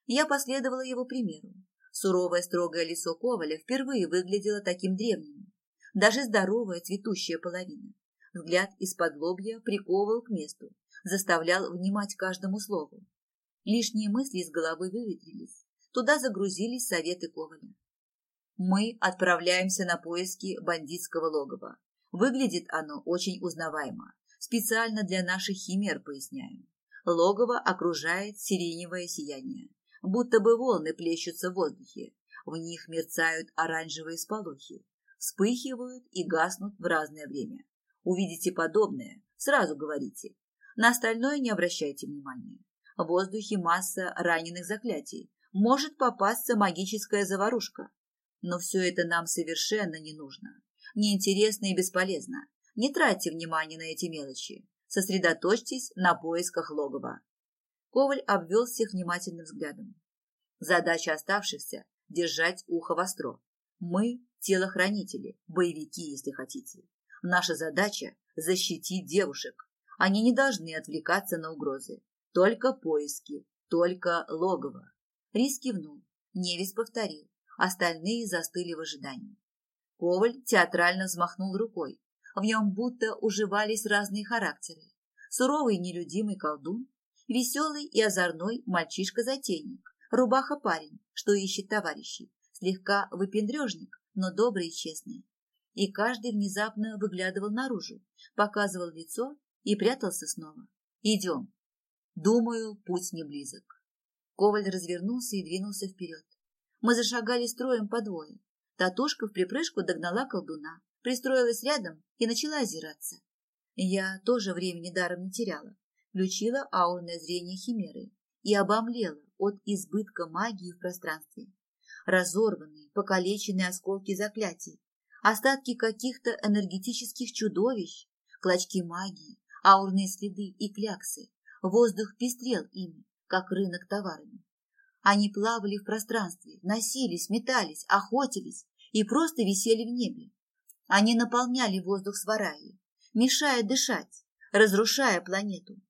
Я последовала его примеру. Суровое строгое лицо Коваля впервые выглядело таким древним, даже здоровая цветущая половина. Взгляд из-под лобья приковывал к месту, заставлял внимать каждому слову. Лишние мысли из головы выветрились. Туда загрузились советы Коваля. Мы отправляемся на поиски бандитского логова. Выглядит оно очень узнаваемо. Специально для наших химер поясняю. Логово окружает сиреневое сияние, будто бы волны плещутся в воздухе. В них мерцают оранжевые сполохи вспыхивают и гаснут в разное время. Увидите подобное, сразу говорите. На остальное не обращайте внимания. В воздухе масса раненых заклятий. Может попасться магическая заварушка. Но все это нам совершенно не нужно. Неинтересно и бесполезно. Не тратьте внимания на эти мелочи. Сосредоточьтесь на поисках логова. Коваль обвел всех внимательным взглядом. Задача оставшихся – держать ухо востро. Мы телохранители, боевики, если хотите. Наша задача – защитить девушек. Они не должны отвлекаться на угрозы. Только поиски, Только логово. Рис кивнул. Невис повторил. Остальные застыли в ожидании. Коваль театрально взмахнул рукой. В нем будто уживались разные характеры. Суровый нелюдимый колдун, веселый и озорной мальчишка-затейник, рубаха-парень, что ищет товарищей, слегка выпендрежник, но добрый и честный. И каждый внезапно выглядывал наружу, показывал лицо и прятался снова. «Идем». Думаю, путь не близок. Коваль развернулся и двинулся вперед. Мы зашагали строем по двое. Татушка в припрыжку догнала колдуна, пристроилась рядом и начала озираться. Я тоже времени даром не теряла. Включила аурное зрение химеры и обомлела от избытка магии в пространстве. Разорванные, покалеченные осколки заклятий, остатки каких-то энергетических чудовищ, клочки магии, аурные следы и кляксы. Воздух пестрел ими, как рынок товарами. Они плавали в пространстве, носились, метались, охотились и просто висели в небе. Они наполняли воздух свараи, мешая дышать, разрушая планету.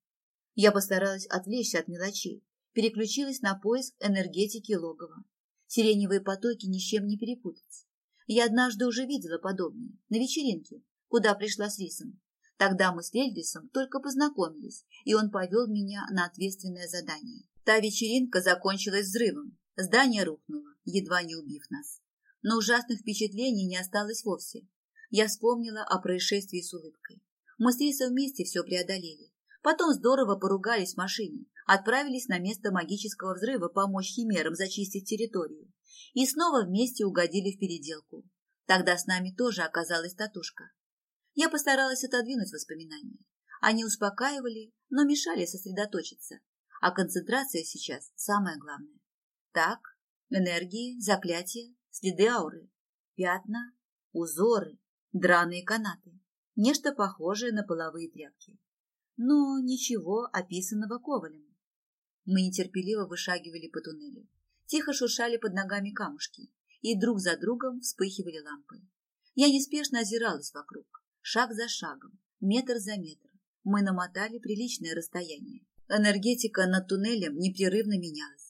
Я постаралась отвлечься от мелочей, переключилась на поиск энергетики логова. Сиреневые потоки ни с чем не перепутать. Я однажды уже видела подобное, на вечеринке, куда пришла с Рисом. Тогда мы с Эльвисом только познакомились, и он повел меня на ответственное задание. Та вечеринка закончилась взрывом. Здание рухнуло, едва не убив нас. Но ужасных впечатлений не осталось вовсе. Я вспомнила о происшествии с улыбкой. Мы с Рисом вместе все преодолели. Потом здорово поругались в машине, отправились на место магического взрыва помочь химерам зачистить территорию. И снова вместе угодили в переделку. Тогда с нами тоже оказалась татушка. Я постаралась отодвинуть воспоминания. Они успокаивали, но мешали сосредоточиться. А концентрация сейчас самое главное. Так, энергии, заклятия, следы ауры, пятна, узоры, драные канаты. Нечто похожее на половые тряпки. Но ничего описанного ковалем. Мы нетерпеливо вышагивали по туннелю. Тихо шуршали под ногами камушки, и друг за другом вспыхивали лампы. Я неспешно озиралась вокруг шаг за шагом, метр за метром. Мы намотали приличное расстояние. Энергетика над туннелем непрерывно менялась.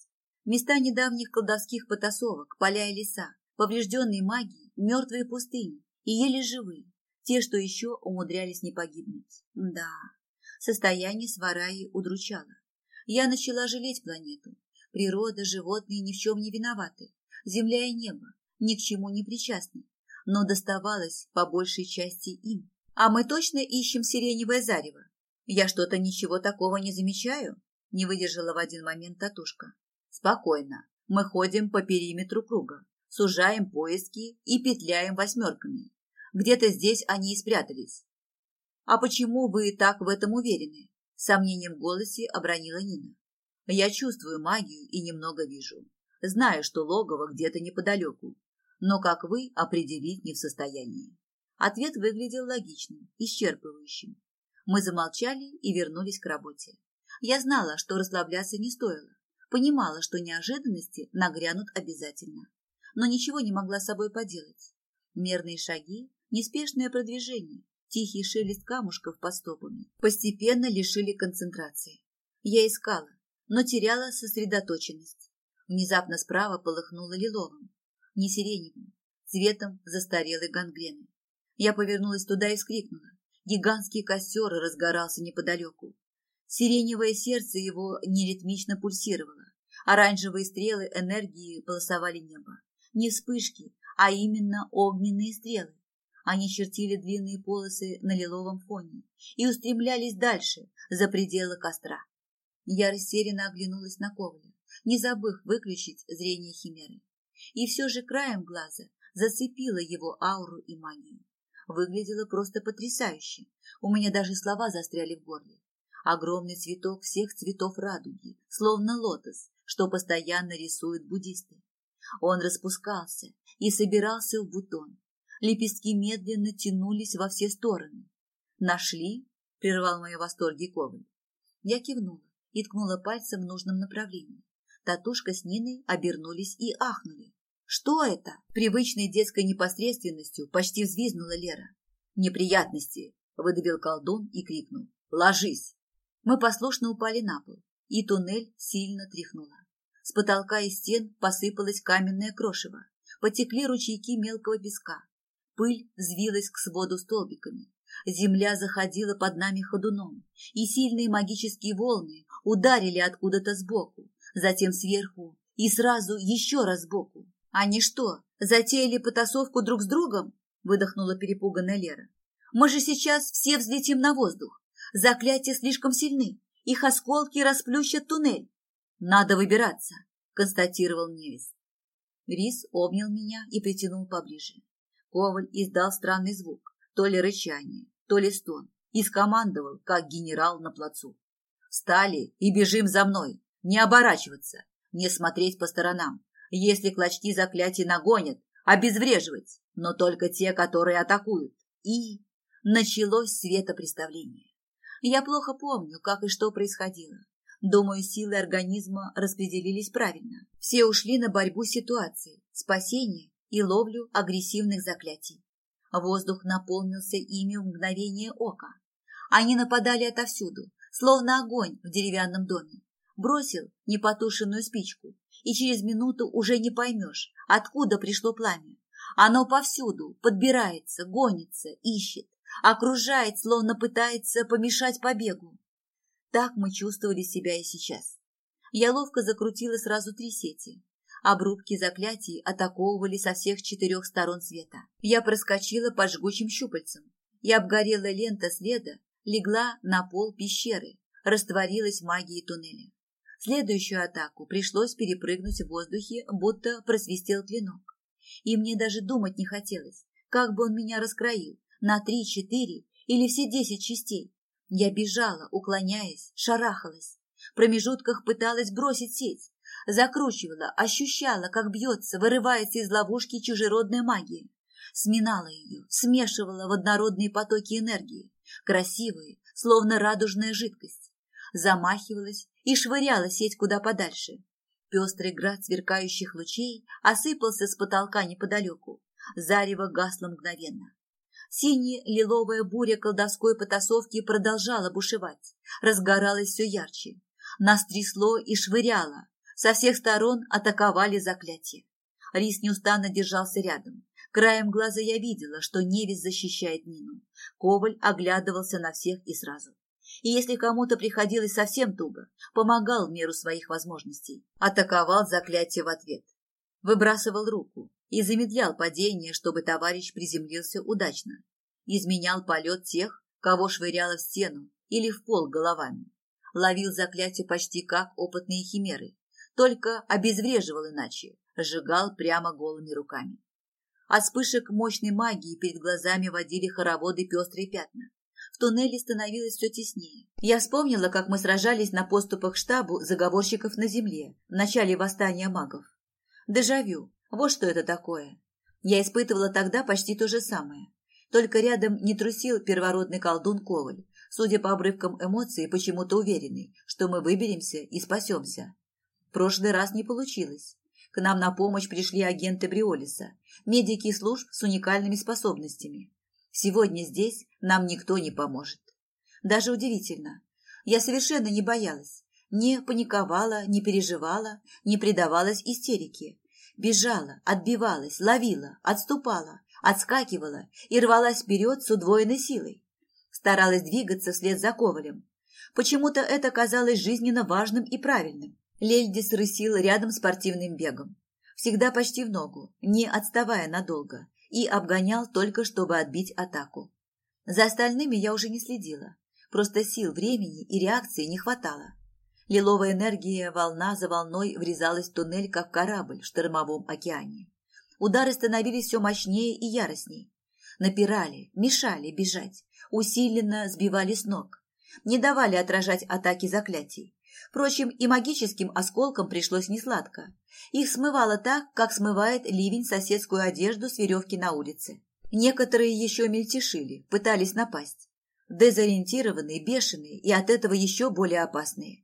Места недавних колдовских потасовок, поля и леса, поврежденные магией, мертвые пустыни и еле живые, те, что еще умудрялись не погибнуть. Да, состояние свараи удручало. Я начала жалеть планету. Природа, животные ни в чем не виноваты. Земля и небо ни к чему не причастны но доставалось по большей части им. А мы точно ищем сиреневое зарево. Я что-то ничего такого не замечаю, не выдержала в один момент татушка. Спокойно. Мы ходим по периметру круга, сужаем поиски и петляем восьмерками. Где-то здесь они и спрятались. А почему вы так в этом уверены? сомнением в голосе обронила Нина. Я чувствую магию и немного вижу. Знаю, что логово где-то неподалеку, но, как вы, определить не в состоянии. Ответ выглядел логичным, исчерпывающим. Мы замолчали и вернулись к работе. Я знала, что расслабляться не стоило. Понимала, что неожиданности нагрянут обязательно. Но ничего не могла с собой поделать. Мерные шаги, неспешное продвижение, тихий шелест камушков под стопами постепенно лишили концентрации. Я искала, но теряла сосредоточенность. Внезапно справа полыхнуло лиловым не сиреневым, цветом застарелой гангрены. Я повернулась туда и скрикнула. Гигантский костер разгорался неподалеку. Сиреневое сердце его неритмично пульсировало. Оранжевые стрелы энергии полосовали небо. Не вспышки, а именно огненные стрелы. Они чертили длинные полосы на лиловом фоне и устремлялись дальше, за пределы костра. Я растерянно оглянулась на Коваля, не забыв выключить зрение химеры и все же краем глаза зацепила его ауру и магию. Выглядело просто потрясающе. У меня даже слова застряли в горле. Огромный цветок всех цветов радуги, словно лотос, что постоянно рисуют буддисты. Он распускался и собирался в бутон. Лепестки медленно тянулись во все стороны. «Нашли?» — прервал мои восторги Коваль. Я кивнула и ткнула пальцем в нужном направлении. Татушка с Ниной обернулись и ахнули. «Что это?» Привычной детской непосредственностью почти взвизгнула Лера. «Неприятности!» – выдавил колдун и крикнул. «Ложись!» Мы послушно упали на пол. и туннель сильно тряхнуло. С потолка и стен посыпалось каменное крошево, потекли ручейки мелкого песка. Пыль взвилась к своду столбиками. Земля заходила под нами ходуном, и сильные магические волны ударили откуда-то сбоку, затем сверху и сразу еще раз сбоку. «Они что, затеяли потасовку друг с другом?» – выдохнула перепуганная Лера. «Мы же сейчас все взлетим на воздух. Заклятия слишком сильны, их осколки расплющат туннель. «Надо выбираться», – констатировал Невис. Рис обнял меня и притянул поближе. Коваль издал странный звук, то ли рычание, то ли стон, и скомандовал, как генерал на плацу. «Встали и бежим за мной! Не оборачиваться, не смотреть по сторонам. Если клочки заклятий нагонят, обезвреживать, но только те, которые атакуют. И началось светопреставление. Я плохо помню, как и что происходило. Думаю, силы организма распределились правильно. Все ушли на борьбу с ситуацией, спасение и ловлю агрессивных заклятий. Воздух наполнился ими в мгновение ока. Они нападали отовсюду, словно огонь в деревянном доме. Бросил непотушенную спичку, и через минуту уже не поймешь, откуда пришло пламя. Оно повсюду, подбирается, гонится, ищет, окружает, словно пытается помешать побегу. Так мы чувствовали себя и сейчас. Я ловко закрутила сразу три сети. Обрубки заклятий атаковывали со всех четырех сторон света. Я проскочила по жгучим щупальцам, и обгорела лента следа легла на пол пещеры, растворилась магией туннеля. Следующую атаку пришлось перепрыгнуть в воздухе, будто просвистел клинок. И мне даже думать не хотелось, как бы он меня раскроил на три-четыре или все десять частей. Я бежала, уклоняясь, шарахалась. В промежутках пыталась бросить сеть. Закручивала, ощущала, как бьется, вырывается из ловушки чужеродная магия. Сминала ее, смешивала в однородные потоки энергии, красивые, словно радужная жидкость. Замахивалась и швыряла сеть куда подальше. Пестрый град сверкающих лучей осыпался с потолка неподалеку. Зарево гасло мгновенно. Сине-лиловая буря колдовской потасовки продолжала бушевать, разгоралась все ярче. Нас трясло и швыряло, со всех сторон атаковали заклятия. Рис неустанно держался рядом. Краем глаза я видела, что Невис защищает Нину. Коваль оглядывался на всех и сразу. И если кому-то приходилось совсем туго, помогал в меру своих возможностей, атаковал заклятие в ответ. Выбрасывал руку, и замедлял падение, чтобы товарищ приземлился удачно. Изменял полет тех, кого швыряло в стену или в пол головами. Ловил заклятие почти как опытные химеры, только обезвреживал иначе, сжигал прямо голыми руками. От вспышек мощной магии перед глазами водили хороводы пестрые пятна. В туннеле становилось все теснее. Я вспомнила, как мы сражались на поступах штабу заговорщиков на земле в начале восстания магов. Дежавю, вот что это такое. Я испытывала тогда почти то же самое. Только рядом не трусил первородный колдун Коваль, судя по обрывкам эмоций, почему-то уверенный, что мы выберемся и спасемся. Прошлый раз не получилось. К нам на помощь пришли агенты Бриолиса, медики служб с уникальными способностями. Сегодня здесь нам никто не поможет. Даже удивительно. Я совершенно не боялась, не паниковала, не переживала, не предавалась истерике. Бежала, отбивалась, ловила, отступала, отскакивала и рвалась вперед с удвоенной силой. Старалась двигаться вслед за Ковалем. Почему-то это казалось жизненно важным и правильным. Лельдис рысил рядом спортивным бегом. Всегда почти в ногу, не отставая надолго, и обгонял только, чтобы отбить атаку. За остальными я уже не следила. Просто сил, времени и реакции не хватало. Лиловая энергия волна за волной врезалась в туннель, как корабль в штормовом океане. Удары становились все мощнее и яростней. Напирали, мешали бежать, усиленно сбивали с ног. Не давали отражать атаки заклятий. Впрочем, и магическим осколкам пришлось несладко. Их смывало так, как смывает ливень соседскую одежду с веревки на улице. Некоторые еще мельтешили, пытались напасть. Дезориентированные, бешеные и от этого еще более опасные.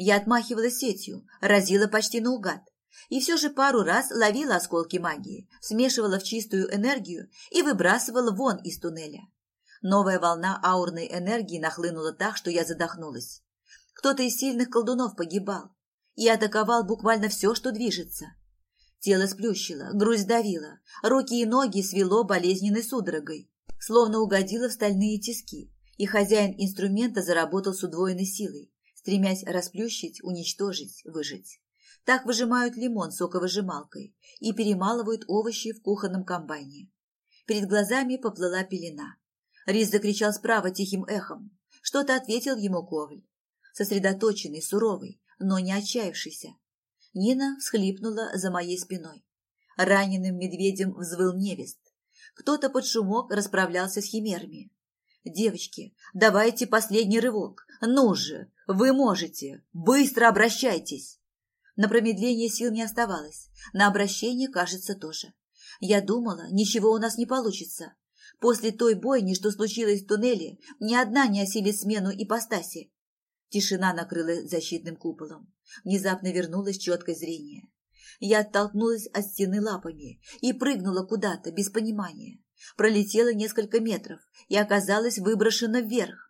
Я отмахивала сетью, разила почти наугад. И все же пару раз ловила осколки магии, смешивала в чистую энергию и выбрасывала вон из туннеля. Новая волна аурной энергии нахлынула так, что я задохнулась. Кто-то из сильных колдунов погибал и атаковал буквально все, что движется. Тело сплющило, грудь давила, руки и ноги свело болезненной судорогой, словно угодило в стальные тиски, и хозяин инструмента заработал с удвоенной силой, стремясь расплющить, уничтожить, выжить. Так выжимают лимон соковыжималкой и перемалывают овощи в кухонном комбайне. Перед глазами поплыла пелена. Рис закричал справа тихим эхом. Что-то ответил ему Коваль. Сосредоточенный, суровый, но не отчаявшийся. Нина всхлипнула за моей спиной. Раненым медведем взвыл невест. Кто-то под шумок расправлялся с химерами. «Девочки, давайте последний рывок. Ну же, вы можете. Быстро обращайтесь!» На промедление сил не оставалось. На обращение, кажется, тоже. Я думала, ничего у нас не получится. После той бойни, что случилось в туннеле, ни одна не осилит смену ипостаси. Тишина накрыла защитным куполом. Внезапно вернулось четкое зрение. Я оттолкнулась от стены лапами и прыгнула куда-то без понимания. Пролетела несколько метров и оказалась выброшена вверх.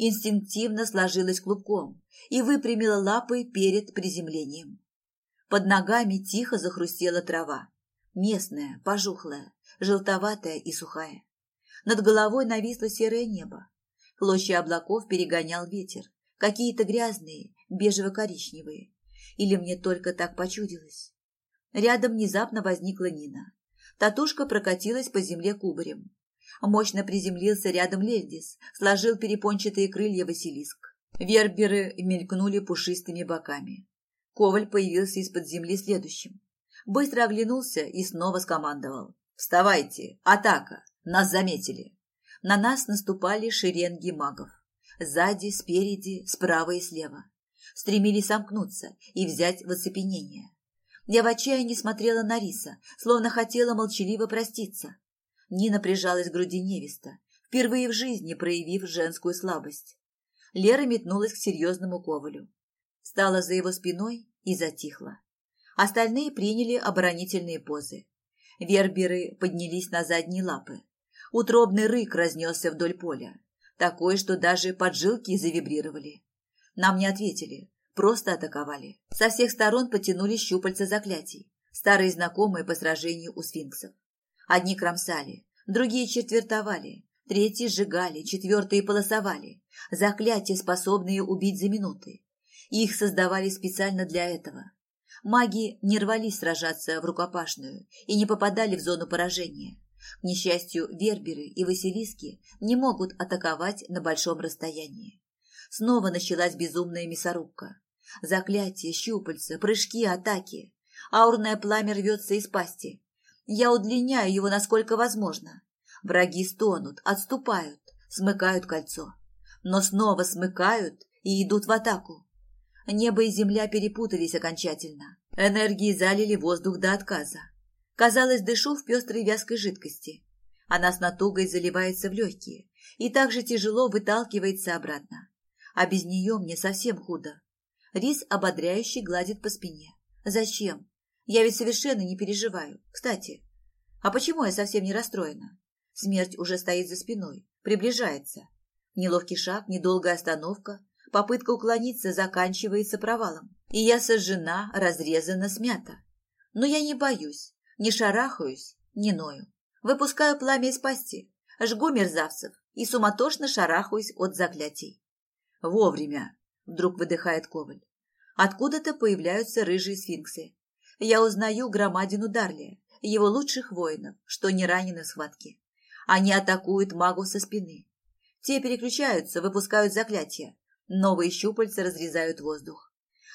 Инстинктивно сложилась клубком и выпрямила лапы перед приземлением. Под ногами тихо захрустела трава. Местная, пожухлая, желтоватая и сухая. Над головой нависло серое небо. Клочья облаков перегонял ветер, какие-то грязные, бежево-коричневые. Или мне только так почудилось? Рядом внезапно возникла Нина. Татушка прокатилась по земле кубарем. Мощно приземлился рядом Лельдис, сложил перепончатые крылья Василиск. Верберы мелькнули пушистыми боками. Коваль появился из-под земли следующим. Быстро оглянулся и снова скомандовал. «Вставайте! Атака! Нас заметили!» На нас наступали шеренги магов. Сзади, спереди, справа и слева. Стремились сомкнуться и взять в оцепенение. Я в отчаянии смотрела на Риса, словно хотела молчаливо проститься. Нина прижалась к груди невеста, впервые в жизни проявив женскую слабость. Лера метнулась к серьезному Ковалю. Стала за его спиной и затихла. Остальные приняли оборонительные позы. Верберы поднялись на задние лапы. Утробный рык разнесся вдоль поля, такой, что даже поджилки завибрировали. Нам не ответили, просто атаковали. Со всех сторон потянули щупальца заклятий, старые знакомые по сражению у сфинксов. Одни кромсали, другие четвертовали, третьи сжигали, четвертые полосовали. Заклятия, способные убить за минуты. Их создавали специально для этого. Маги не рвались сражаться в рукопашную и не попадали в зону поражения. К несчастью, верберы и василиски не могут атаковать на большом расстоянии. Снова началась безумная мясорубка. Заклятия, щупальца, прыжки, атаки. Аурное пламя рвется из пасти. Я удлиняю его насколько возможно. Враги стонут, отступают, смыкают кольцо. Но снова смыкают и идут в атаку. Небо и земля перепутались окончательно. Энергии залили воздух до отказа. Казалось, дышу в пестрой вязкой жидкости. Она с натугой заливается в легкие и также тяжело выталкивается обратно. А без нее мне совсем худо. Рис ободряюще гладит по спине. Зачем? Я ведь совершенно не переживаю. Кстати, а почему я совсем не расстроена? Смерть уже стоит за спиной, приближается. Неловкий шаг, недолгая остановка, попытка уклониться заканчивается провалом. И я сожжена, разрезана, смята. Но я не боюсь. Не шарахаюсь, не ною. Выпускаю пламя из пасти, жгу мерзавцев и суматошно шарахаюсь от заклятий. Вовремя, вдруг выдыхает Коваль. Откуда-то появляются рыжие сфинксы. Я узнаю громадину Дарлия, его лучших воинов, что не ранены в схватке. Они атакуют магу со спины. Те переключаются, выпускают заклятия. Новые щупальца разрезают воздух.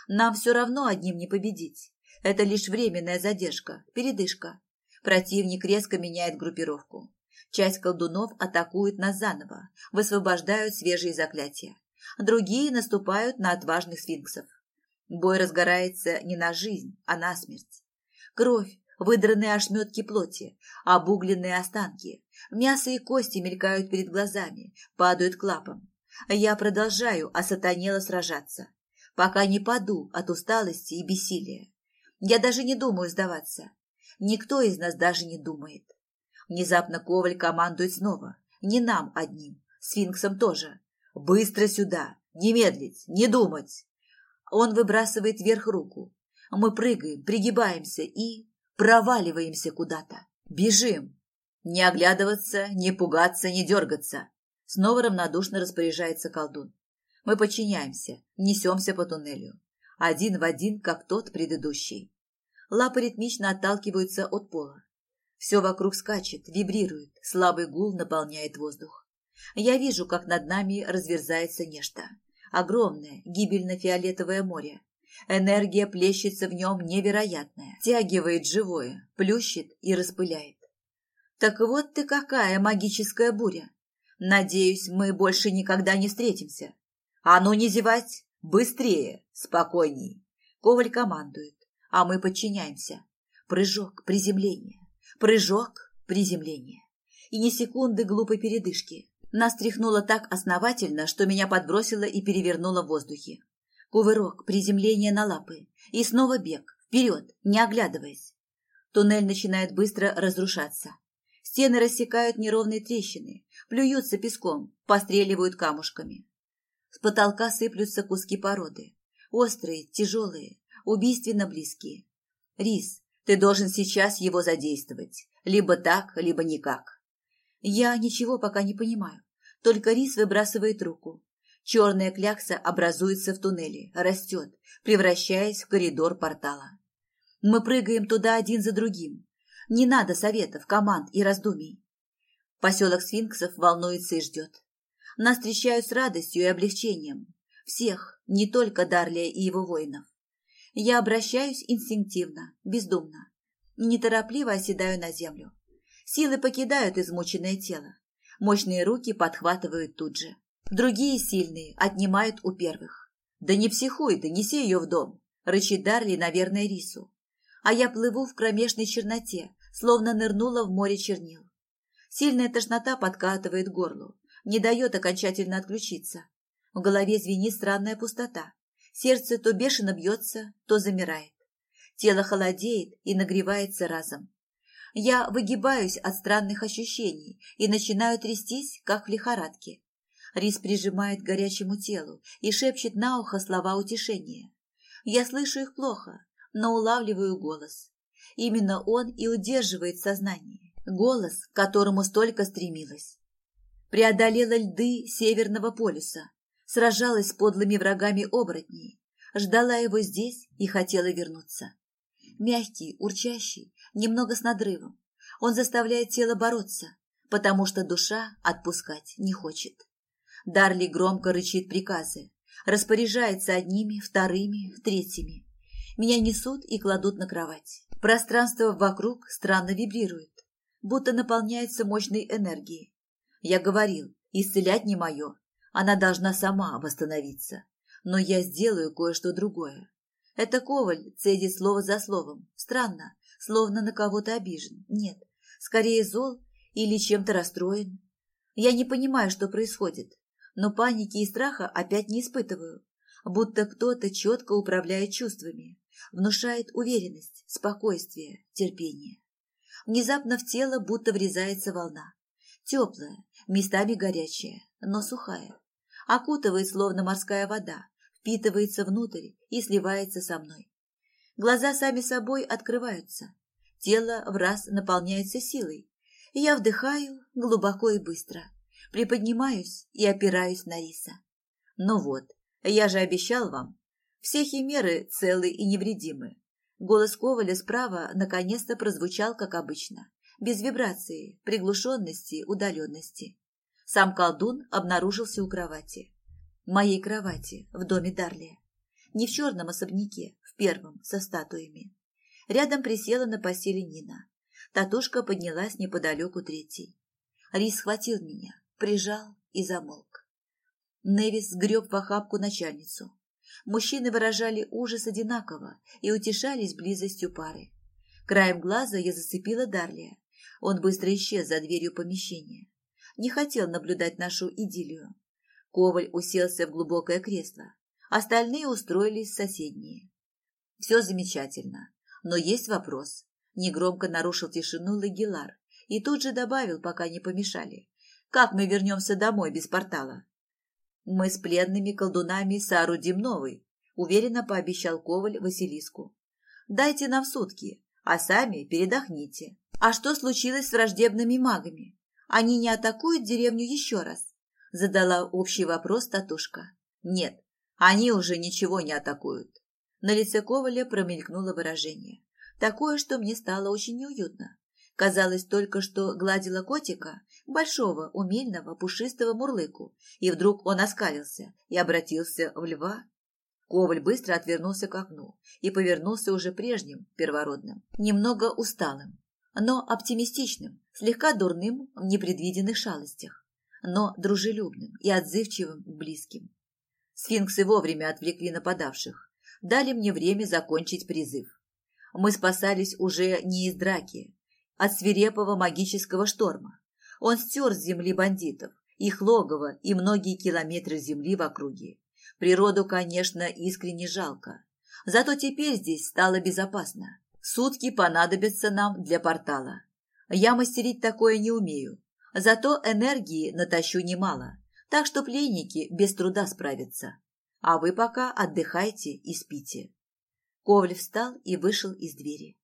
Нам все равно одним не победить. Это лишь временная задержка, передышка. Противник резко меняет группировку. Часть колдунов атакует нас заново, высвобождают свежие заклятия. Другие наступают на отважных сфинксов. Бой разгорается не на жизнь, а на смерть. Кровь, выдранные ошметки плоти, обугленные останки, мясо и кости мелькают перед глазами, падают к лапам. Я продолжаю осатанело сражаться, пока не паду от усталости и бессилия. Я даже не думаю сдаваться. Никто из нас даже не думает. Внезапно Коваль командует снова. Не нам одним, сфинксом тоже. Быстро сюда, Не медлить, не думать. Он выбрасывает вверх руку. Мы прыгаем, пригибаемся и проваливаемся куда-то. Бежим. Не оглядываться, не пугаться, не дергаться. Снова равнодушно распоряжается колдун. Мы подчиняемся, несемся по туннелю. Один в один, как тот предыдущий. Лапы ритмично отталкиваются от пола. Все вокруг скачет, вибрирует, слабый гул наполняет воздух. Я вижу, как над нами разверзается нечто. Огромное, гибельно-фиолетовое море. Энергия плещется в нем невероятная, тягивает живое, плющит и распыляет. Так вот ты какая магическая буря. Надеюсь, мы больше никогда не встретимся. А ну не зевать! Быстрее! Спокойней! Коваль командует, а мы подчиняемся. Прыжок, приземление. Прыжок, приземление. И ни секунды глупой передышки. Нас тряхнуло так основательно, что меня подбросило и перевернуло в воздухе. Кувырок, приземление на лапы. И снова бег. Вперед, не оглядываясь. Туннель начинает быстро разрушаться. Стены рассекают неровные трещины, плюются песком, постреливают камушками. С потолка сыплются куски породы. Острые, тяжелые, убийственно близкие. Рис, ты должен сейчас его задействовать. Либо так, либо никак. Я ничего пока не понимаю. Только Рис выбрасывает руку. Черная клякса образуется в туннеле, растет, превращаясь в коридор портала. Мы прыгаем туда один за другим. Не надо советов, команд и раздумий. Поселок сфинксов волнуется и ждет. Нас встречают с радостью и облегчением. Всех, не только Дарлия и его воинов. Я обращаюсь инстинктивно, бездумно. Неторопливо оседаю на землю. Силы покидают измученное тело. Мощные руки подхватывают тут же. Другие сильные отнимают у первых. «Да не психуй, да неси ее в дом!» – рычит Дарли, наверное, рису. А я плыву в кромешной черноте, словно нырнула в море чернил. Сильная тошнота подкатывает горлу, не дает окончательно отключиться. В голове звенит странная пустота. Сердце то бешено бьется, то замирает. Тело холодеет и нагревается разом. Я выгибаюсь от странных ощущений и начинаю трястись, как в лихорадке. Рис прижимает к горячему телу и шепчет на ухо слова утешения. Я слышу их плохо, но улавливаю голос. Именно он и удерживает сознание. Голос, к которому столько стремилась. Преодолела льды Северного полюса, сражалась с подлыми врагами оборотней, ждала его здесь и хотела вернуться. Мягкий, урчащий, немного с надрывом. Он заставляет тело бороться, потому что душа отпускать не хочет. Дарли громко рычит приказы, распоряжается одними, вторыми, третьими. Меня несут и кладут на кровать. Пространство вокруг странно вибрирует, будто наполняется мощной энергией. Я говорил, исцелять не мое, она должна сама восстановиться. Но я сделаю кое-что другое. Это Коваль цедит слово за словом. Странно, словно на кого-то обижен. Нет, скорее зол или чем-то расстроен. Я не понимаю, что происходит но паники и страха опять не испытываю, будто кто-то четко управляет чувствами, внушает уверенность, спокойствие, терпение. Внезапно в тело будто врезается волна. Теплая, местами горячая, но сухая. Окутывает, словно морская вода, впитывается внутрь и сливается со мной. Глаза сами собой открываются. Тело в раз наполняется силой. Я вдыхаю глубоко и быстро – Приподнимаюсь и опираюсь на риса. Ну вот, я же обещал вам. Все химеры целы и невредимы. Голос Коваля справа наконец-то прозвучал, как обычно, без вибрации, приглушенности, удаленности. Сам колдун обнаружился у кровати. Моей кровати в доме Дарлия. Не в черном особняке, в первом, со статуями. Рядом присела на постели Нина. Татушка поднялась неподалеку третьей. Рис схватил меня, прижал и замолк. Невис сгреб в охапку начальницу. Мужчины выражали ужас одинаково и утешались близостью пары. Краем глаза я зацепила Дарлия. Он быстро исчез за дверью помещения. Не хотел наблюдать нашу идиллию. Коваль уселся в глубокое кресло. Остальные устроились соседние. Все замечательно, но есть вопрос. Негромко нарушил тишину Лагилар и тут же добавил, пока не помешали. Как мы вернемся домой без портала? Мы с пленными колдунами соорудим новый, уверенно пообещал Коваль Василиску. Дайте нам сутки, а сами передохните. А что случилось с враждебными магами? Они не атакуют деревню еще раз? Задала общий вопрос Татушка. Нет, они уже ничего не атакуют. На лице Коваля промелькнуло выражение. Такое, что мне стало очень неуютно. Казалось только, что гладила котика, большого, умельного, пушистого мурлыку, и вдруг он оскалился и обратился в льва. Коваль быстро отвернулся к окну и повернулся уже прежним, первородным, немного усталым, но оптимистичным, слегка дурным в непредвиденных шалостях, но дружелюбным и отзывчивым близким. Сфинксы вовремя отвлекли нападавших, дали мне время закончить призыв. Мы спасались уже не из драки, от свирепого магического шторма. Он стер с земли бандитов, их логово и многие километры земли в округе. Природу, конечно, искренне жалко. Зато теперь здесь стало безопасно. Сутки понадобятся нам для портала. Я мастерить такое не умею. Зато энергии натащу немало, так что пленники без труда справятся. А вы пока отдыхайте и спите. Коваль встал и вышел из двери.